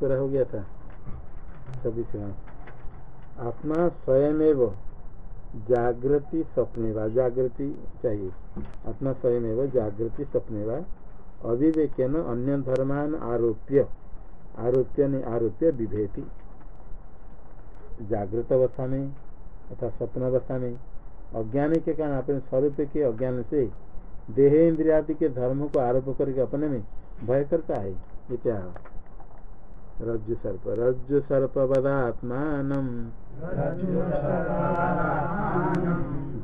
पर हो गया था। छब्बीस आत्मा स्वयं एवं, जागृति स्वप्ने व, जागृति चाहिए। आत्मा स्वयं एवं, जागृति स्वप्ने व अविवेक अन्य धर्मान आरोप्य। आरोप्य ने आरोप्य विभेति जागृत अवस्था में, अर्थात स्वप्न अवस्था में, अज्ञान के कारण अपने स्वरूप के अज्ञान से देह इंद्रिया के धर्म को आरोप करके अपने में भय करता है। क्या? रज्जु सर्प। रज्जु सर्प बदात्मान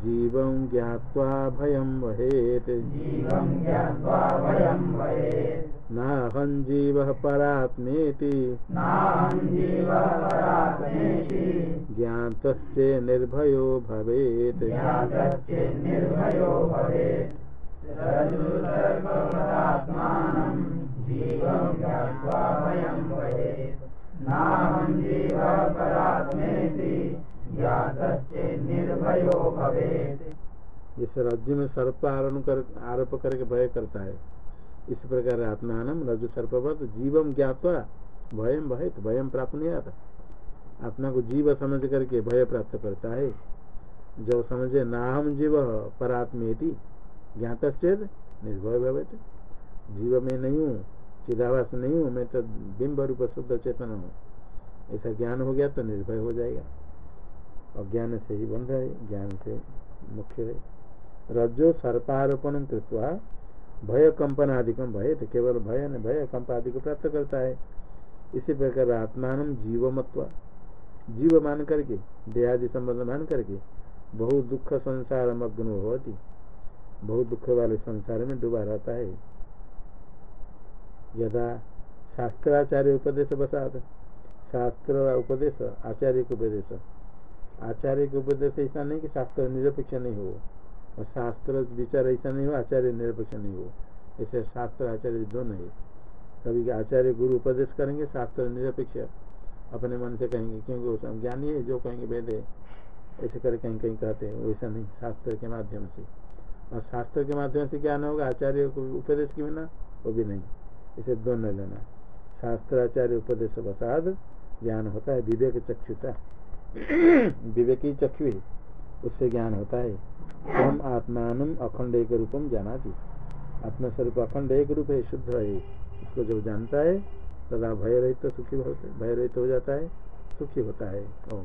जीव ज्ञावा भयम वहेत। नाहं जीव परात्मेति। ज्ञातस्य निर्भयो भवेत्। इस रज्जु में सर्प आरोप कर, आरोप करके भय करता है। इस प्रकार आत्मान रज्जु सर्पवत जीवम ज्ञातवा भयम भय भयम प्राप्त नहीं आता आत्मा को जीव समझ करके भय प्राप्त करता है। जब समझे नाहम जीव परात्मेति ज्ञात निर्भय भवे जीव में नहीं हूँ चिदावास नहीं हूँ, मैं तो बिंब रूप शुद्ध चेतन हूँ। ऐसा ज्ञान हो गया तो निर्भय हो जाएगा। अज्ञान से ही बंध है, ज्ञान से मुख्य है। रज्जो सर्पारोपण कृत्वा भय कंपन आदिकम भय तो केवल भय न भय कंप आदि को प्राप्त करता है। इसी प्रकार आत्मान जीवमत्व, जीव मान करके, देहादि संबंध मान करके बहुत दुख संसार मग्न होती। बहुत दुख वाले संसार में डूबा रहता है। यदा शास्त्राचार्य उपदेश बसात शास्त्र उपदेश आचार्य के उपदेश आचार्य के उपदेश ऐसा नहीं कि शास्त्र निरपेक्ष नहीं हो। और शास्त्र विचार ऐसा नहीं हो, आचार्य निरपेक्ष नहीं हो। ऐसे शास्त्र आचार्य दोनों है कभी आचार्य गुरु उपदेश करेंगे, शास्त्र निरपेक्ष। अपने मन से कहेंगे, क्योंकि वो ज्ञानी है, जो कहेंगे वेद है। ऐसे कर कहीं कहीं कहते हैं, वैसा नहीं, शास्त्र के माध्यम से। और शास्त्र के माध्यम से ज्ञान होगा, आचार्य को उपदेश के बिना वो भी नहीं। इसे दोनों लेना शास्त्राचार्य उपदेश बसाद ज्ञान होता है, विवेक चक्षुता विवेक चक्षु है, उससे ज्ञान होता है। हम आत्मान अखंड एक रूपम जाना थी आत्मस्वरूप अखंड एक रूप है, शुद्ध है। उसको जब जानता है, तदा भय रहित तो सुखी भय रहित हो जाता है, सुखी होता है। ओम।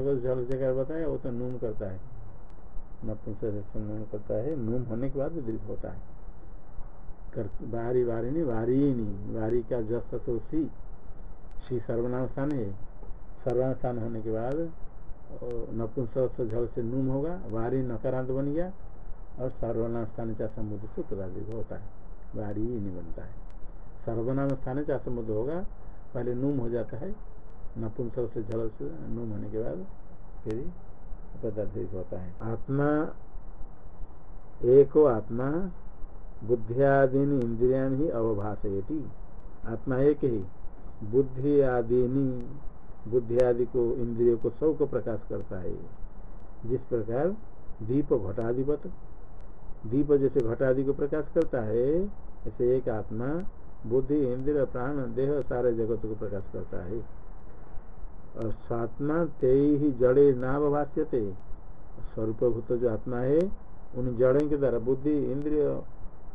नपुंसक जल जगह बताया, वो तो नूम करता है। नूम करता है। नूम होने के बाद दीर्घ होता है। बारी बारी नहीं, वारी ही नहीं। वारी का जस तो सी सी सर्वनाम स्थान है। सर्वनाम स्थान होने के बाद नपुंसक झल से नूम होगा। वारी नकारांत बन गया और सर्वनाम स्थान चाह समुद्र से पदाधिक होता है। वारी ही नहीं बनता है। सर्वनाम स्थान चाह समुद्र होगा, पहले नूम हो जाता है। नपुंसक से जल से नूम होने के बाद फिर पदाधिक होता है। आत्मा, एको आत्मा, बुद्धियादीनी इंद्रिया ही अवभाषयती। आत्मा एक ही। बुद्धि आदिनी बुद्धि आदि को इंद्रियों को सबको प्रकाश करता है। जिस प्रकार दीप घटाधिपत, दीप जैसे घटादि को प्रकाश करता है, ऐसे एक आत्मा बुद्धि, इंद्रिय, प्राण, देह, सारे जगत को प्रकाश करता है। और स्वात्मा ते ही जड़े भाष्यते। स्वरूपभूत जो आत्मा है, उन जड़ों के द्वारा बुद्धि, इंद्रिय,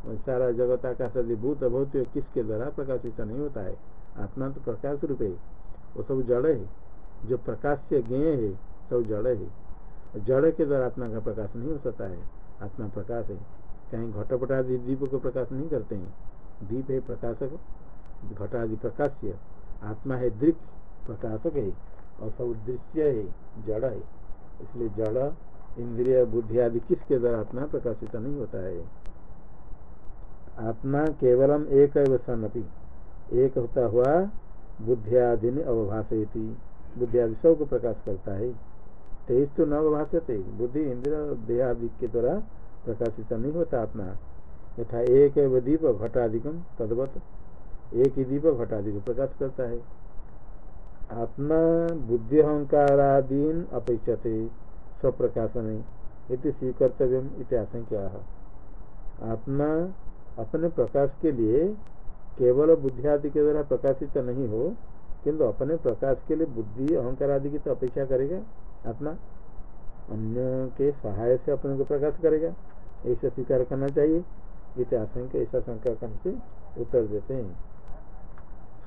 सारा जगत, आकाश आदि भूत भौत किसके द्वारा प्रकाशित नहीं होता है। आत्मा तो प्रकाश रूप है। वो सब जड़ है। जो प्रकाश से ज्ञेय है, सब जड़ है। जड़ के द्वारा आत्मा का प्रकाश नहीं हो सकता है। आत्मा प्रकाश है। कहीं घटपट आदि दीप को प्रकाश नहीं करते हैं। दीप है प्रकाशक घट आदि प्रकाश्य। आत्मा है दृक प्रकाशक है और दृश्य है, जड़ है। इसलिए जड़, इंद्रिय, बुद्धि आदि किसके द्वारा आत्मा प्रकाशित नहीं होता है? आत्मा केवलम एक सन एक होता हुआ बुद्धियादि ने अवभाषयती। सबको प्रकाश करता है। तेईस तो न अवभाषते बुद्धि इंद्र देहादि के द्वारा प्रकाशित नहीं होता आत्मा। यथा एक दीप घटाधिकम तदवत। एक ही दीप घटादि को प्रकाश करता है। आत्मा बुद्धि अहंकारादीन अपेक्षते, स्वप्रकाशन, इति स्वीकर्तव्य आशंका। आत्मा अपने प्रकाश के लिए केवल बुद्धि आदि के द्वारा प्रकाशित नहीं हो, किंतु अपने प्रकाश के लिए बुद्धि, अहंकार आदि की तो अपेक्षा करेगा आत्मा। अन्य के सहाय से अपने को प्रकाश करेगा, ऐसा स्वीकार करना चाहिए। इत आशंका, ऐसा शंका करने से उत्तर देते हैं।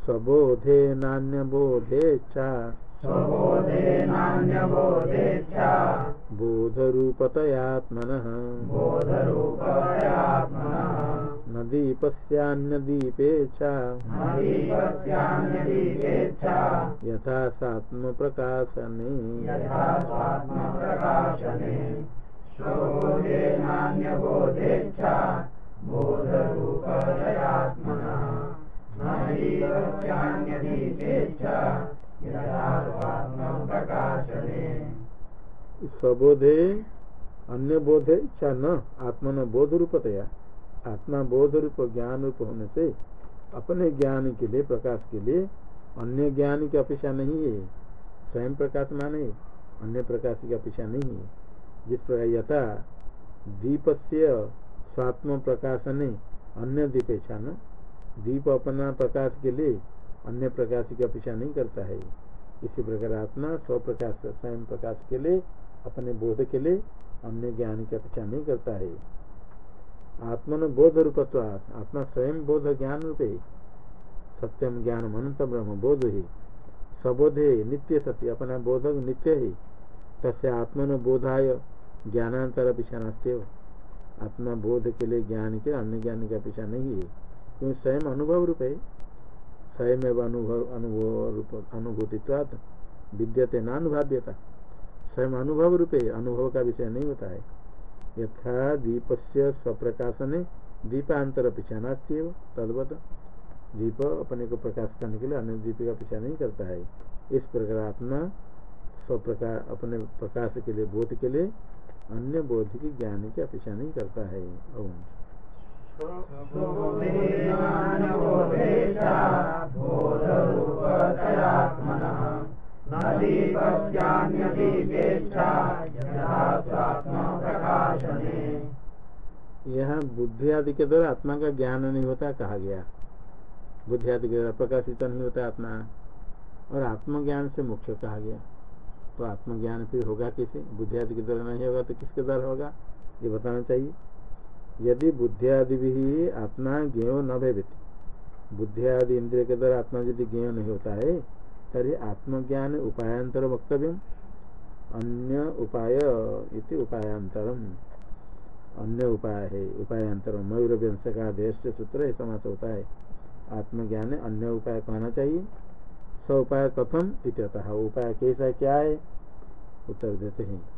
सबोधे नान्य बोधे चा बोधरूपतयात्मनः। न दीपस्यान्यदीपे च यथा सात्मप्रकाशने स्वबोधे अन्य बोधे च न आत्मन बोध रूपतया आत्मा बोध रूप ज्ञान रूप होने से अपने ज्ञान के लिए, प्रकाश के लिए अन्य ज्ञान की अपेक्षा नहीं है। स्वयं प्रकाश माने, अन्य प्रकाश की अपेक्षा नहीं है। जिस प्रकार यथा दीप से स्वात्म प्रकाशने अन्य दीपेक्षा न दीप अपना प्रकाश के लिए अन्य प्रकाश की अपेक्षा नहीं करता है। इसी प्रकार आत्मा स्व प्रकाश स्वयं प्रकाश के लिए, अपने बोध के लिए, अन्य ज्ञान की अपेक्षा नहीं करता है। आत्मन बोध रूपत्व, आत्मा स्वयं बोध ज्ञान रूप। सत्यम ज्ञान अनंत ब्रह्म बोध ही। सबोध है नित्य सत्य, अपना बोधक नित्य है। तस्य आत्मन बोधाय ज्ञानांतर पीछा नास्ते आत्मा बोध के लिए ज्ञान के अन्य ज्ञान की अपेक्षा नहीं है। क्योंकि स्वयं अनुभव रूप है स्वयं अनुभव अनुभव रूप, अनुभूतित्वात विद्यते नानुभाव्यता स्वयं अनुभव रूपे, अनुभव का विषय नहीं होता है। यथा दीप से स्वप्रकाशन दीपांतर पीछा नास्ती तदवत दीप अपने को प्रकाश करने के लिए अन्य दीप का पीछा नहीं करता है। इस प्रकार आत्मा स्वप्रकाश अपने प्रकाश के लिए बोध के लिए अन्य बोध की ज्ञान की अपेक्षा नहीं करता है। यहाँ बुद्धि आदि के द्वारा आत्मा का ज्ञान नहीं होता कहा गया। बुद्धि आदि के द्वारा प्रकाशित नहीं होता आत्मा। और आत्मज्ञान से मुख्य कहा गया। तो आत्मज्ञान फिर होगा किसे? बुद्धि आदि के द्वारा नहीं होगा तो किसके द्वारा होगा? ये बताना चाहिए। यदि बुद्धियादि भी आत्मा ज्ञो न भयभित बुद्धि आदि इंद्रिय के द्वारा आत्मा यदि ज्ञ नहीं होता है, तरी आत्मज्ञान उपायांतर वक्तव्य अन्य उपाय इति उपायांतरम। अन्य उपाय है उपायांतर मयूर व्यंश का देश सूत्र है समास होता है। आत्मज्ञान अन्य उपाय कहना चाहिए। स उपाय कथम इत्यतः। उपाय कैसा क्या है? उत्तर देते हैं।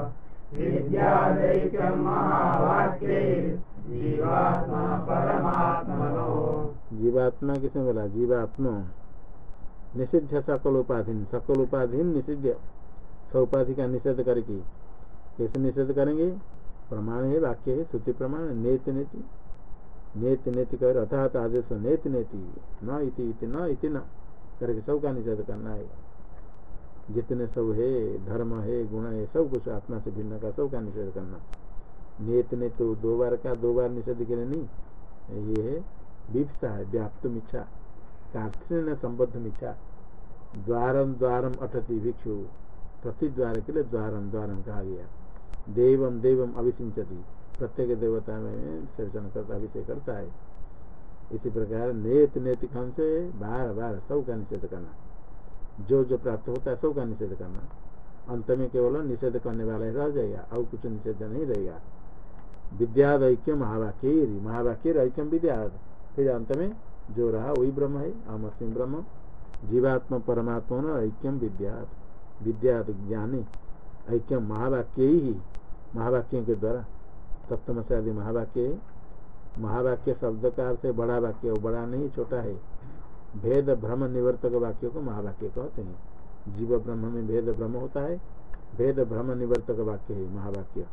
जीवात्मा किसने बोला? जीवात्मा। निषिद्ध सकल उपाधीन सकल उपाधीन निषिद्ध। सौपाधि का निषेध करके कैसे निषेध करेंगे? प्रमाण है वाक्य है, श्रुति प्रमाण, नेत नेति। नेत नेति कर अर्थात आदेश, नेत नेति। न इति इति, न इति न। करके सब का निषेध करना है। जितने सब है, धर्म है, गुण है, सब कुछ आत्मा से भिन्न का सब का निषेध करना। नेत ने तो दो बार का दो बार निषेध के लिए नहीं। ये विप्सा है, व्याप्त मिच्छा। कार्थिन संबद्ध मिच्छा। द्वारम द्वारम अटती भिक्षु। प्रति द्वार के लिए द्वारम द्वारम कहा गया। देवम देवम अभिसिंचती। प्रत्येक देवता में सेवचन करता अभिषेक करता है। इसी प्रकार नेत नेत खन से? बार बार सब का निषेध करना। जो जो प्राप्त होता है सब का निषेध करना। अंत में केवल निषेध करने वाला ही रह जाएगा, और कुछ निषेध नहीं रहेगा। विद्याद महावाक्य महावाक्य ऐक्यम विद्याद। फिर अंत में जो रहा, वही ब्रह्म है अमसिम ब्रह्म। जीवात्म परमात्मा ऐक्यम विद्यात विद्यात ज्ञानी। ऐक्यम महावाक्य। ही महावाक्यों के द्वारा। सप्तम से आदि महावाक्य। महावाक्य शब्द का अर्थ बड़ा वाक्य बड़ा नहीं, छोटा है। भेद भ्रम निवर्तक वाक्य को महावाक्य कहते हैं। जीव ब्रह्म में भेद भ्रम होता है, भेद भ्रम निवर्तक वाक्य है महावाक्य।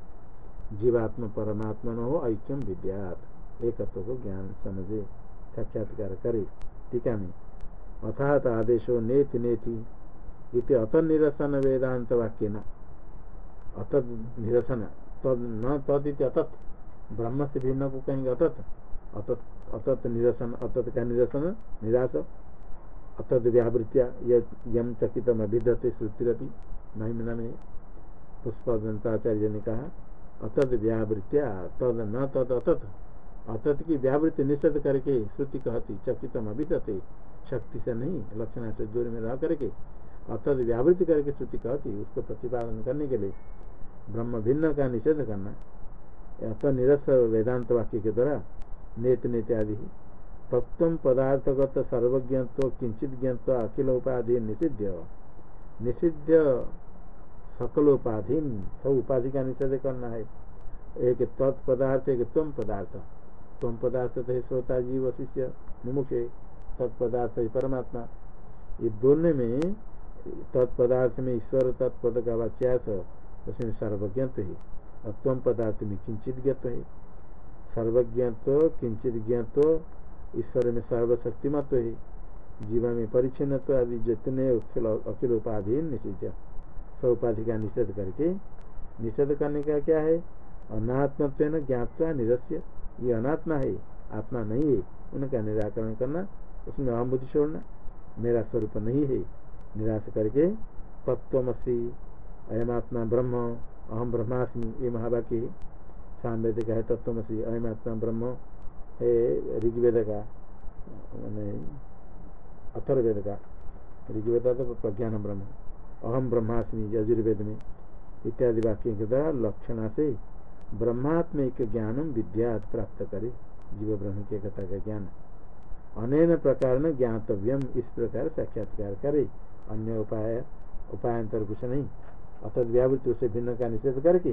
जीवात्म परमात्मा न हो, ऐक्यम विद्यात। एकत्व को ज्ञान समझे, साक्षात्कार करे। टीका में। अर्थात आदेशो नेति नेति, इति अत निरसन वेदांत वाक्य न अत निरसन, तद न तद अतत ब्रह्म से भिन्न को कहेंगे अतत अतत अतत निरसन अतत का निरसन निराश। अतत व्यावृत्या यम चकितम अभिधते श्रुतिरपि महिमना में पुष्पाचार्य ने कहा, अतत व्यावृत्या, तद न तद अतत। अतत की व्यावृत्ति निषेध करके श्रुति कहती, चकितम अभिधते, शक्ति से नहीं, लक्षण से दूर में रह करके। अतत व्यावृत्ति करके श्रुति कहती, उसको प्रतिपादन करने के लिए ब्रह्म भिन्न का निषेध करना। अत निरस वेदांत वाक्य के द्वारा नेत नेत आदि। तत्व पदार्थगत सर्वज्ञत्व किंचित ज्ञत्व अखिल उपाधि निषिद्ध निषिद्ध सकल उपाधि सब उपाधि का निषेध करना है। एक तत्पदार्थ, एक तम पदार्थ। तम पदार्थ तो श्रोता जीव, शिष्य मुमुखे तत्पदार्थ है परमात्मा। ये दोनों में तत्पदार्थ में ईश्वर तत्पद का वाच्यास, उसमें सर्वज्ञत्व है। और तम पदार्थ में किंचित ज्ञत्व है। सर्वज्ञत्व, किंचित ज्ञत्व, ईश्वर में सर्वशक्तिमत्व है। जीवन में परिचिन आदि जितने अखिल उपाधि निषिद्ध सब उपाधि का निषेध करके, निषेध करने का क्या है? अनात्मत्व ज्ञातवा निरस्य, ये अनात्मा है, आत्मा नहीं है, उनका निराकरण करना, उसमें अहम बुद्धि छोड़ना, मेरा स्वरूप नहीं है, निराश करके तत्वमसी अयमात्मा ब्रह्म अहम ब्रह्मास्मि, ये महावाक्य सामवेद है तत्वमसी अयमात्मा ब्रह्म, है ऋग्वेद का मैंने अथर्वेद का ऋग्वेद तो प्रज्ञान ब्रह्म। अहम ब्रह्मास्मि यजुर्वेद में इत्यादि वाक्यों के द्वारा लक्षणा से ब्रह्मात्मिक ज्ञान विद्या प्राप्त करे जीव ब्रह्म की कथा का ज्ञान। अनेन प्रकार ज्ञातव्यम, इस प्रकार साक्षात्कार करे। अन्य उपाय उपायांतर कुछ नहीं अर्थात व्यावृत्ति उसे भिन्न का निषेध करके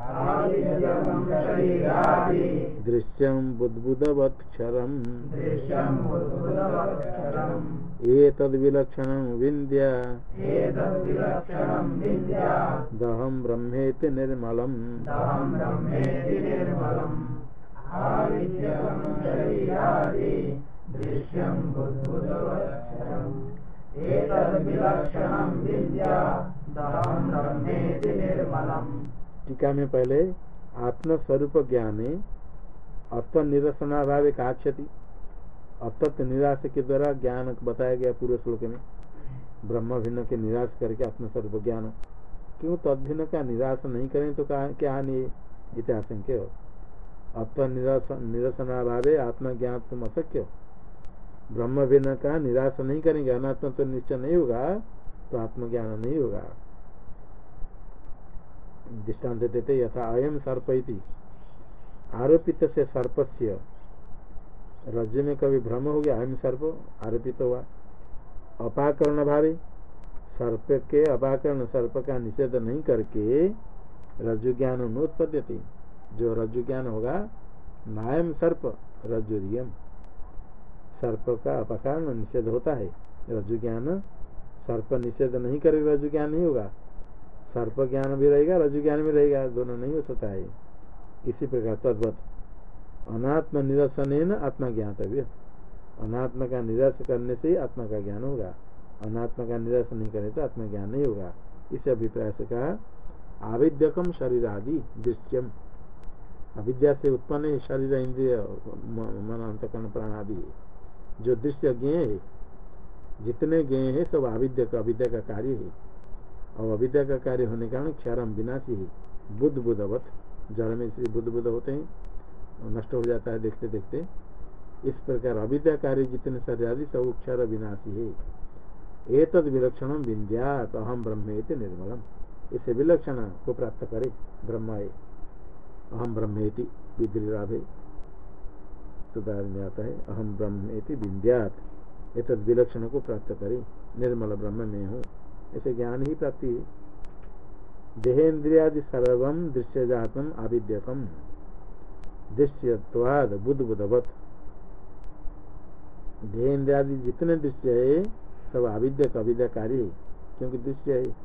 आविद्यकं शरीरादि। दृश्यं बुद्बुदवत्क्षरम्। एतद्विलक्षणं विन्द्या दहं ब्रह्मेति निर्मलम्। दृश्यं बुद्बुदवत्क्षरम्। एतद्विलक्षणं विद्या। टीका में पहले आत्म स्वरूप ज्ञान अर्थ निरसनाभाव का क्षति अतत निराश के द्वारा ज्ञान बताया गया पूर्व श्लोक में। ब्रह्म भिन्न के निराश करके आत्मस्वरूप ज्ञान। क्यों तद भिन्न का निराश नहीं करें तो क्या हानि इतिहास हो। अत निरसनाभावे आत्मज्ञान तुम अशक्य ब्रह्म भिन्न का निराश नहीं करेंगे, अनात्म तो निश्चय नहीं होगा। तो आत्मज्ञान नहीं होगा दृष्टांत देते यथा अयम सर्प आरोपित से सर्प से रज्जु में कभी भ्रम हो गया अयम सर्प, आरोपित हुआ। अपाकरण भावे सर्प के अपाकरण, सर्प का निषेध नहीं करके रज्जु ज्ञान नोत्पद्यते जो रज्जु ज्ञान होगा नायम सर्प रज्जुरियम सर्प का अपकारण, निषेध होता है। रज्जु ज्ञान सर्प निषेध नहीं करेगा रजु ज्ञान नहीं होगा। सर्प ज्ञान भी रहेगा रजु ज्ञान भी रहेगा, दोनों नहीं हो सकता है। इसी प्रकार तद्वत। अनात्म निरसन आत्मा ज्ञातव्य। अनात्मा का निराश करने से आत्मा का ज्ञान होगा। अनात्मा का निराश नहीं करे तो आत्मा ज्ञान नहीं होगा। इस अभिप्राय से कहा आविद्यकम शरीर आदि दृश्यम। अविद्या से उत्पन्न शरीर, इंद्रिय मन, अंतकरण प्राण आदि जो दृश्य ज्ञ है जितने ज्ञ हैं, सब अविद्या का अविद्या का कार्य है। और अविद्या का कार्य होने के कारण क्षरम विनाशी है। बुद्ध बुद्धवत जड़ में से बुद्ध बुद्ध होते हैं। नष्ट हो जाता है देखते देखते। इस प्रकार अविद्या कार्य जितने आदि सब क्षर विनाशी है। एतद विलक्षण विंध्यात अहम ब्रह्म निर्मलम। इसे विलक्षण को प्राप्त करे ब्रह्म अहम ब्रह्मेति विद्रिलाभे सुधार में आता है अहम ब्रह्मेति विंध्यात एतद विलक्षण को प्राप्त करे। निर्मल ब्रह्म में हूँ। ऐसे ज्ञान ही प्राप्ति है। देहेन्द्रियादि सर्व दृश्य जातम आविद्यकम। दृश्यवाद बुद्ध बुद्धवत देहेन्द्रियादि जितने दृश्य है, सब अविद्या का अविद्या कार्य है, क्योंकि दृश्य है।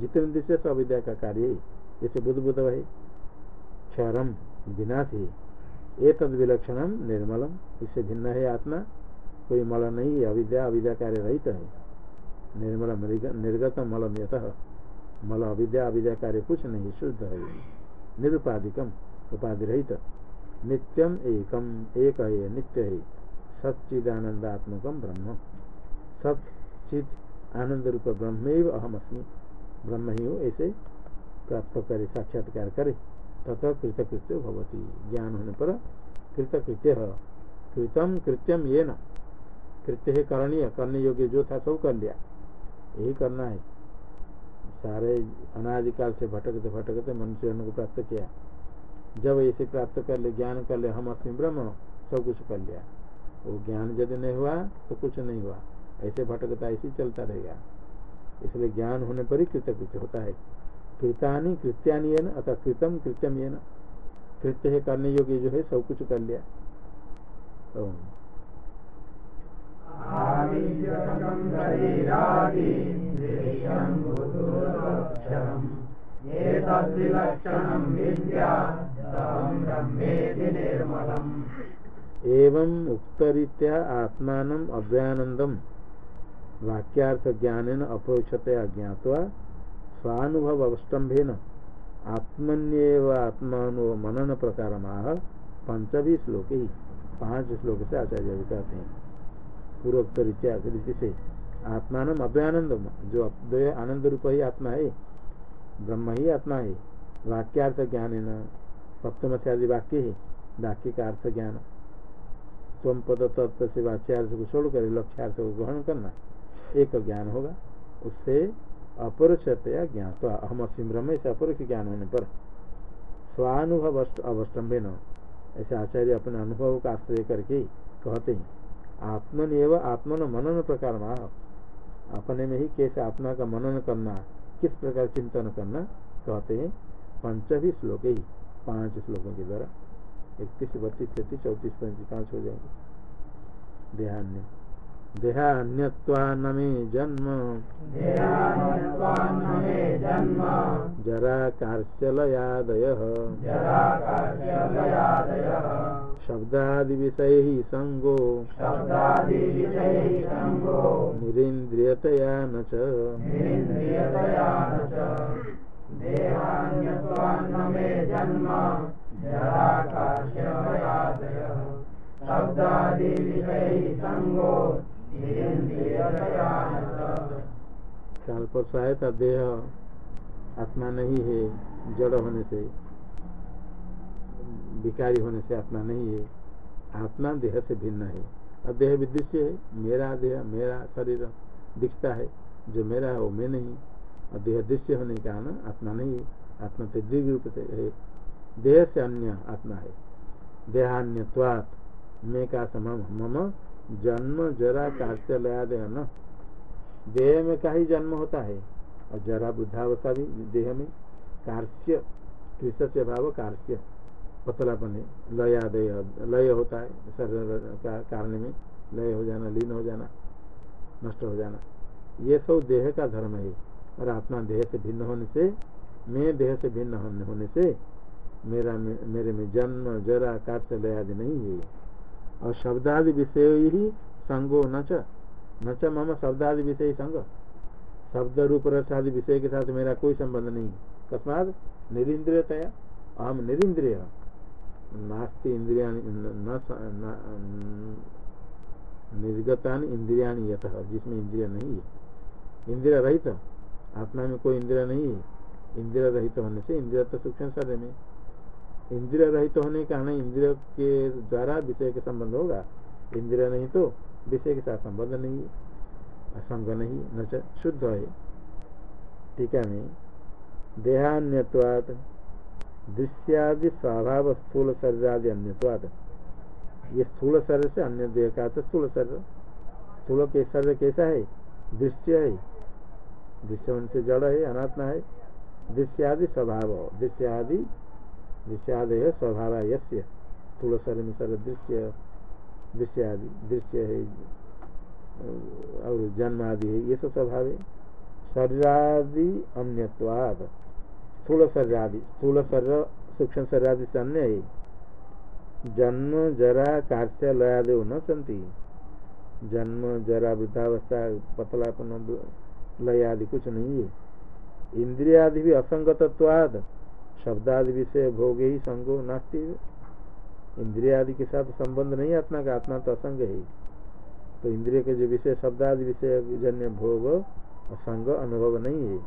जितने दृश्य, सब अविद्या का कार्य है। जैसे बुद्ध बुद्ध है। क्षरम विनाश है। ये तद विलक्षणम निर्मलम। इससे भिन्न है आत्मा। कोई मल नहीं है अविद्या अविद्या कार्य रहित है। निर्मल निर्गत मलम यथ मल अविद्या अविद्या कार्य कुछ नहीं, शुद्ध है। निरुपाधिकम उपाधि रहित नित्यम एकम, एक है, नित्य है। सच्चिदानंदात्मकम ब्रह्म। सचिद आनंद रूप ब्रह्म अहम अस्मी ब्रह्म ही हो, ऐसे प्राप्त करे, साक्षात्कार करे। तथा कृतकृत्य भवती। ज्ञान होने पर कृतकृत्य। कृतम कृत्यम ये न कृत्य है करणीय, करने योग्य जो था सब कर लिया। यही करना है। सारे अनादिकाल से भटकते भटकते मनुष्य को प्राप्त किया। जब ऐसे प्राप्त कर ले, ज्ञान कर ले, हम अस्मी ब्रह्म, सब कुछ कर लिया। वो ज्ञान यदि नहीं हुआ तो कुछ नहीं हुआ। ऐसे भटकता, ऐसे चलता रहेगा। इसलिए ज्ञान होने पर ही कृतकृत्य होता है। कृतानी कृत्यानि है ना अतः कृतम कृत्यम ये न कृत्य है करने योग्य जो है, सब कुछ कर लिया। तो एवं उक्तरीत्या आत्मान अव्यानंदम वाक्यार्थ ज्ञान अपोक्षतया ज्ञावा स्वानुभव अवस्टम्भेन आत्मन्यव आत्मानु मनन प्रकार आह पंचवी श्लोक ही पाँच श्लोक से आचार्य कहते हैं पूर्वोक्त रीति से आत्मान अव्यानंद जो अद्वय आनंद रूप ही आत्मा है, ब्रह्म ही आत्मा है। वाक्यार्थ ज्ञान है न सप्तम से आदि वाक्य है, वाक्य का अर्थ ज्ञान। स्वम पद तत्व से वाच्यार्थ को छोड़कर लक्ष्यार्थ को ग्रहण करना, एक ज्ञान होगा। उससे अपरोक्षतया ज्ञात अहम अस्म ब्रह्म से अपरोक्ष ज्ञान होने पर स्वानुभव अवस्टम्बे न ऐसे आचार्य अपने अनुभव का आश्रय करके कहते हैं। आत्मन एवं आत्मन मनन प्रकार अपने में ही कैसे आत्मा का मनन करना, किस प्रकार चिंतन करना, कहते हैं पंचभी श्लोक ही, पाँच श्लोकों के द्वारा। इकतीस, बत्तीस, तैतीस, चौतीस, पैंतीस, पाँच हो जाएँगे। देहान्य। देहान्यत्वा मे जन्म। जरा कार्श्यलयादय शब्दादि विषय संगो निरीन्द्रियतया न च। काल पर सहायता देह आत्मा नहीं है, जड़ होने से, विकारी होने से आत्मा नहीं है। आत्मा देह से भिन्न है। और देह विदृश्य है, मेरा देह, मेरा शरीर दिखता है, जो मेरा है वो मैं नहीं। और देह दृश्य होने के कारण आत्मा नहीं है। आत्मा तो दिव्य रूप से है। देह से अन्य आत्मा है। देहान्यवात मैं का समम, मम, जन्म, जरा, कार्य न। देह में का ही जन्म होता है? और जरा बुद्धावस्था भी देह में कार्य कृष्ण भाव कार्य पतलापन लयादय लय होता है, शरीर का कारण में, लय हो जाना, लीन हो जाना, नष्ट हो जाना। ये सब देह का धर्म है। और आत्मा देह से भिन्न होने से, मैं देह से भिन्न होने से, मेरा मेरे में जन्म, जरा, कार्य आदि नहीं है। और शब्दादि विषय ही संगो न न च मम शब्दादि विषय संग। शब्द रूप रस आदि विषय के साथ मेरा कोई संबंध नहीं तस्मात निरिंद्रियतया अहम निरिंद्रिय नास्ति इंद्रिया निर्गता इंद्रिया यथ जिसमें इंद्रिय नहीं है। इंद्रिय रहित आत्मा में कोई इंद्रिय नहीं है। इंद्रिय रहित होने से इंद्रिय तो सूक्ष्म शरीर में। इंद्रिय रहित होने के कारण इंद्रिय के द्वारा विषय के संबंध होगा। इंद्रिय नहीं तो विषय के साथ संबंध नहीं है। असंग नहीं, न शुद्ध है। टीका में देहान्यवाद दृश्यादि स्वभाव स्थूल शरीर आदि अन्यवाद ये स्थूल शरीर से अन्य देह का तो स्थूल शरीर। स्थूल के शरीर कैसा है? दृश्य है। दृश्य उनसे जड़ है, अनात्मा है। दृश्यादि स्वभाव, दृश्यादि दृश्यादि है स्वभाव यस्य। स्थूल शरीर में शरीर दृश्य, दृश्यादि, दृश्य है। और जन्म आदि है, ये सब स्वभाव है। शरीरादि अन्यवाद स्थूल शरीर आदि स्थूल शरीर, सूक्ष्म शरीर आदि से अन्य है। जन्म, जरा, कार्य लयादेव न संति। जन्म, जरा, वृद्धावस्था, पतलापन, लय आदि कुछ नहीं है। इंद्रियादि भी असंगतत्वाद। शब्दादि विषय भोग ही संगो नास्ती। इंद्रियादि के साथ संबंध नहीं आत्मा का आत्मा तो असंग है। तो इंद्रिय के जो विषय, शब्दादि विषय जन्य भोग असंग अनुभव नहीं है।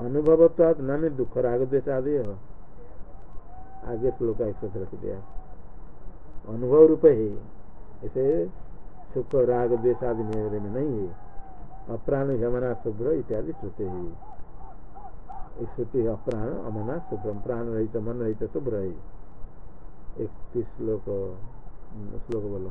अनुभवत्वाद न में दुख राग देश आदि आगे श्लोक एक रख दिया। अनुभव रूप है। ऐसे सुख राग देश आदि मेरे में नहीं है। अप्राण, यमना, शुभ्र इत्यादि श्रुति है। श्रुति अप्राण, अमना शुभ्र प्राण रहित, मन रहित, शुभ्र है। इकतीस श्लोक श्लोक बोलो।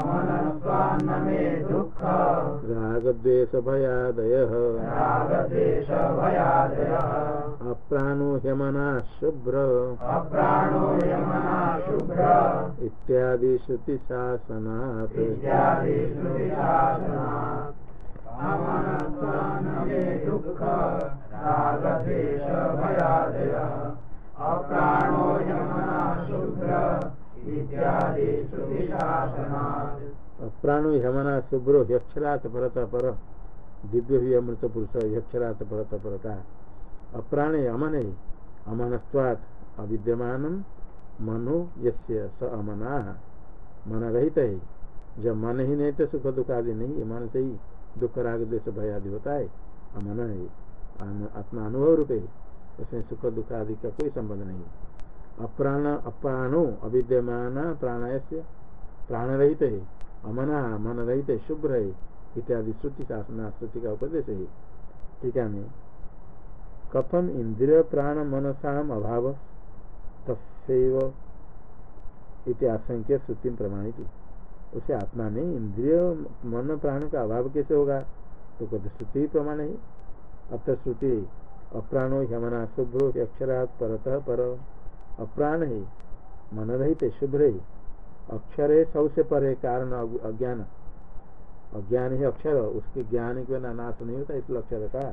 अमनस्वान्न में दुख राग द्वेष भयादय राग द्वेष भयादय अप्राणो ह्यमना शुभ्र अप्राणो यमना शुभ्र इत्यादि श्रुति शासनात् इत्यादि श्रुति शासनात् अमनस्वान्न में दुख। राग द्वेष भयादय अप्राणो यमना शुभ्र प्राणो यमना शुभ्रो यक्षरात परत पर दिव्य भी अमृत पुरुष यक्षरात परत परता अप्राण अमन अमनस्वात अविद्यमान, मनो यस्य स अमना। मन रहित है जब मन ही नहीं तो सुख दुख आदि नहीं है मन से ही दुख राग देश भय आदि होता है अमन है आत्मा अनुभव रूप है उसमें सुख दुख आदि का कोई संबंध नहीं। अप्राण अप्राणो अविद्यमान प्राणाय प्राण रहित है अमना मन रहित है शुभ्र है इत्यादि श्रुति शासना श्रुति का उपदेश है टीका में कथम इंद्रिय प्राण मनसाम अभाव तस्व आशंक्य श्रुति प्रमाणित उसे आत्मा में इंद्रिय मन प्राण का अभाव कैसे होगा तो कहते श्रुति प्रमाण है अतः श्रुति अप्राणो यमना शुभ्रो अक्षरा परतः पर अप्राण है मन रहित शुभ्र है। अक्षर है सबसे पर है कारण अज्ञान। अज्ञान है अक्षर, उसके ज्ञान के बिना नाश नहीं होता, इसलिए अक्षर का।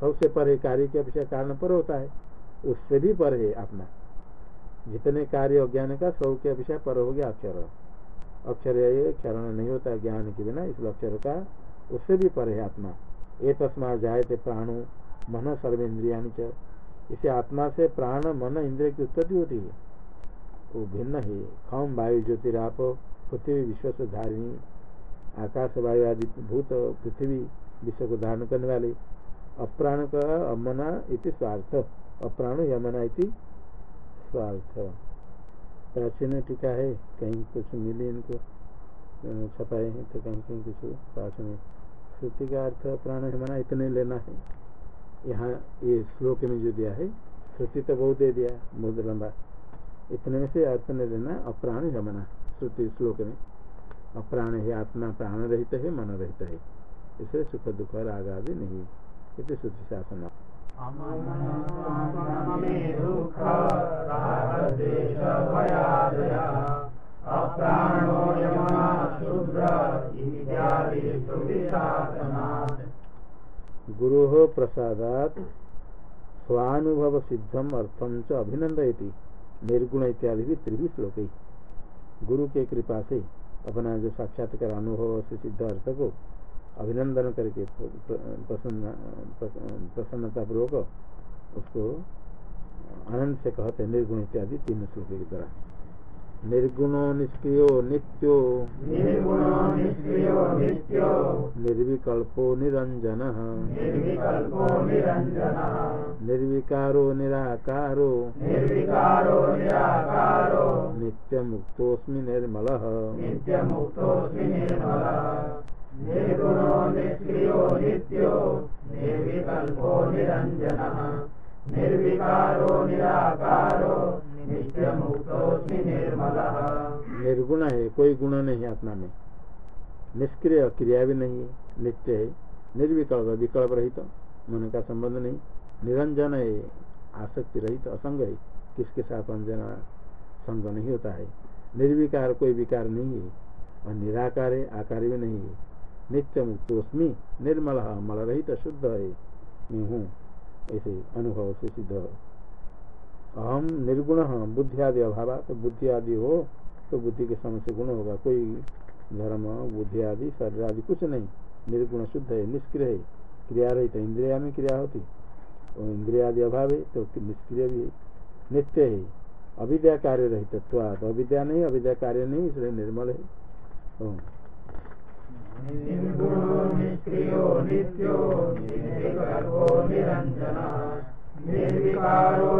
सबसे पर है कार्य के अपेक्षा कारण पर होता है, उससे भी पर है आत्मा जितने कार्य अज्ञान का, सब के अपेक्षा पर हो गया अक्षर। अक्षर क्षरण नहीं होता ज्ञान के बिना, इसलिए अक्षर का, उससे भी पर है आत्मा ये तस्मा जाए थे प्राणु, मन सर्वेन्द्रिया इसे आत्मा से प्राण, मन, इंद्रिय की उत्पत्ति होती है। वो भिन्न है। खम, वायु, ज्योतिराप, पृथ्वी विश्व से धारिणी आकाश वायु आदि भूत, पृथ्वी विश्व को धारण करने वाले। अप्राण का अमना इति स्वार्थ। अप्राण, यमना इति स्वार्थ। प्राचीन टीका है, कहीं कुछ मिले इनको छपाए हैं तो कहीं कहीं कुछ प्राचीन। श्रुति का अर्थ प्राण यमना इतने लेना है। यहाँ ये श्लोक में जो दिया है, श्रुति तो बहुत दे दिया, बहुत लंबा। इतने में से अर्थ ने लेना अप्राण यमना श्रुति श्लोक में। अप्राण है आत्मा, प्राण रहित है, मन रहित है। इसलिए सुख दुख राग आदि नहीं। इति श्रुति शासन। गुरो प्रसादात स्वानुभव सिद्धम अर्थम च अभिनंदयती निर्गुण इत्यादि भी त्रिवी श्लोक। गुरु के कृपा से अपना जो साक्षात्कार अनुभव से सिद्ध अर्थ को अभिनंदन करके प्रसन्न प्रसन्नता पूर्वक उसको आनंद से कहते निर्गुण इत्यादि तीन श्लोक की तरह निर्गुणो निष्क्रियो नित्यो। निर्विकल्पो निरंजन निरञ्जनः। निर्विकारो निराकारो। नित्यमुक्तोऽस्मि निर्मलः। निर्गुणो निष्क्रियो नित्यो। निर्विकल्पो निरञ्जनः। निर्विकारो निराकारो। निर्गुण है, कोई गुण नहीं आत्मा में। निष्क्रिय क्रिया भी नहीं है, नित्य है। निर्विकल्प विकल्प रहित, मन का संबंध नहीं। निरंजन है, आसक्ति रहित, असंग है। किसके साथ अंजना संग नहीं होता है। निर्विकार कोई विकार नहीं है, और निराकार है, आकार भी नहीं है। नित्य मुक्तोस्मी निर्मल, मल रहित, शुद्ध है। मैं हूँ, ऐसे अनुभव से सिद्ध। अहम निर्गुण बुद्धि आदि अभाव तो बुद्धि आदि हो तो बुद्धि के समय से गुण होगा। कोई धर्म बुद्धि आदि शरीर आदि कुछ नहीं। निर्गुण शुद्ध है, निष्क्रिय है। क्रिया रही तो इंद्रिया में क्रिया होती। और इंद्रिया आदि अभाव है तो निष्क्रिय भी नित्य है। अविद्या कार्य रहित तो अविद्या नहीं, अविद्या कार्य नहीं, इसलिए निर्मल है। नित्यो निर्विकारो